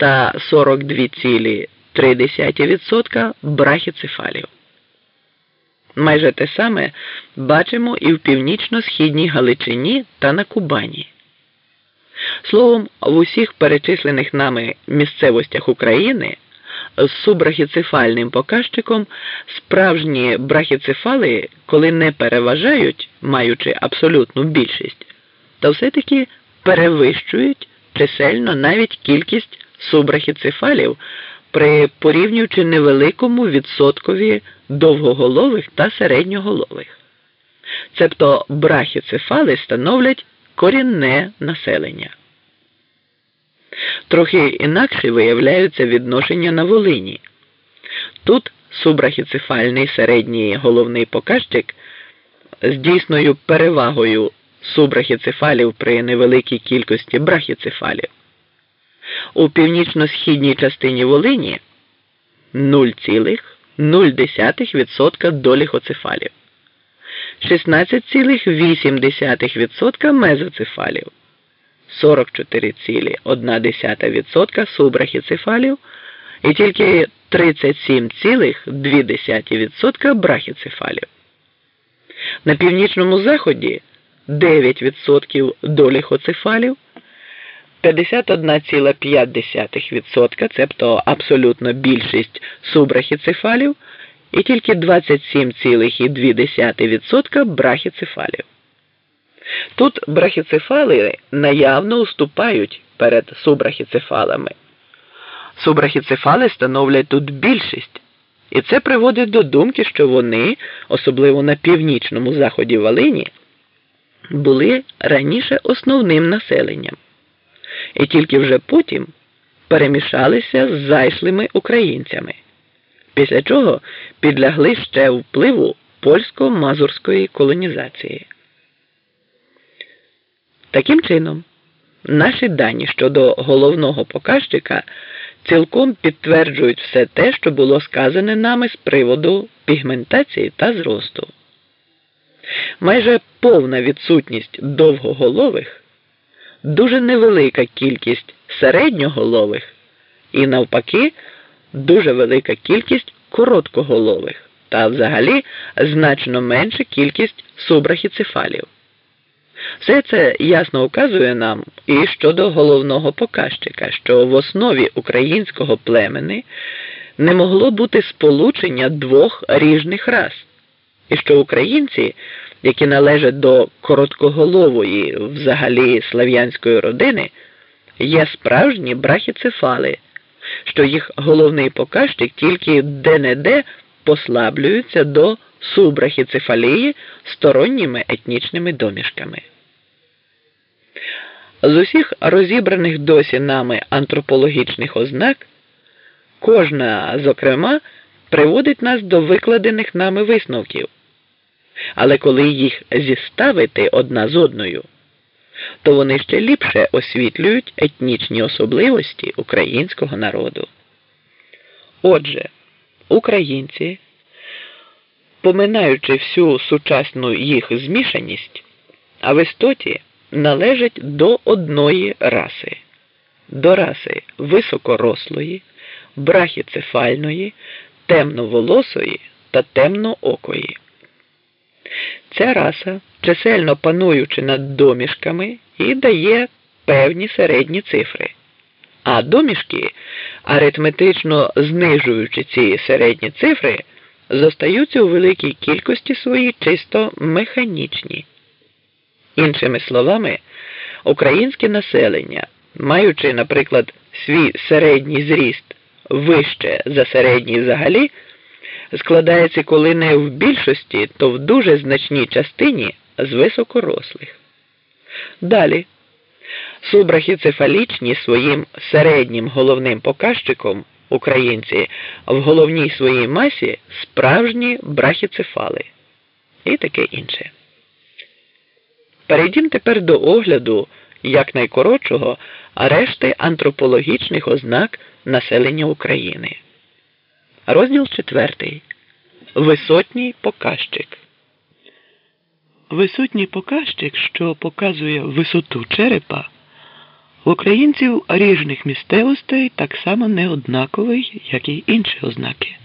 та 42,3% брахіцефалів. Майже те саме бачимо і в північно-східній Галичині та на Кубані. Словом, в усіх перечислених нами місцевостях України з субрахіцефальним показчиком справжні брахіцефали, коли не переважають, маючи абсолютну більшість, то все-таки перевищують чисельно навіть кількість субрахіцефалів при порівнюючи невеликому відсоткові довгоголових та середньоголових. Цебто брахіцефали становлять корінне населення. Трохи інакше виявляються відношення на Волині. Тут субрахіцефальний середній головний показчик з дійсною перевагою субрахіцефалів при невеликій кількості брахіцефалів. У північно-східній частині Волині 0,0% доліхоцефалів, 16,8% мезоцефалів, 44,1% субрахіцефалів. І тільки 37,2% брахіцефалів. На північному заході 9% доліхоцефалів, 51,5%, цебто абсолютно більшість субрахіцефалів, і тільки 27,2% брахіцефалів. Тут брахіцефали наявно уступають перед субрахіцефалами. Субрахіцефали становлять тут більшість, і це приводить до думки, що вони, особливо на північному заході Волині, були раніше основним населенням, і тільки вже потім перемішалися з зайшлими українцями, після чого підлягли ще впливу польсько-мазурської колонізації. Таким чином, наші дані щодо головного показчика цілком підтверджують все те, що було сказане нами з приводу пігментації та зросту. Майже повна відсутність довгоголових, дуже невелика кількість середньоголових і, навпаки, дуже велика кількість короткоголових та взагалі значно менша кількість субрахіцефалів. Все це ясно указує нам і щодо головного показчика, що в основі українського племени не могло бути сполучення двох ріжних рас, і що українці, які належать до короткоголової взагалі слав'янської родини, є справжні брахіцефали, що їх головний показчик тільки де-не-де послаблюється до субрахіцефалії сторонніми етнічними домішками. З усіх розібраних досі нами антропологічних ознак, кожна, зокрема, приводить нас до викладених нами висновків. Але коли їх зіставити одна з одною, то вони ще ліпше освітлюють етнічні особливості українського народу. Отже, українці, поминаючи всю сучасну їх змішаність, а в істоті належать до одної раси, до раси високорослої, брахіцефальної, темноволосої та темноокої. Ця раса, чисельно пануючи над домішками, і дає певні середні цифри. А домішки, аритметично знижуючи ці середні цифри, зостаються у великій кількості своїй чисто механічні. Іншими словами, українське населення, маючи, наприклад, свій середній зріст вище за середній взагалі, складається коли не в більшості, то в дуже значній частині з високорослих. Далі, субрахіцефалічні своїм середнім головним показчиком українці в головній своїй масі справжні брахіцефали і таке інше. Перейдімо тепер до огляду якнайкоротшого, а решти антропологічних ознак населення України. Розділ четвертий. Висотній показчик. Висотній показчик, що показує висоту черепа, українців ріжних місцевостей так само неоднаковий, як і інші ознаки.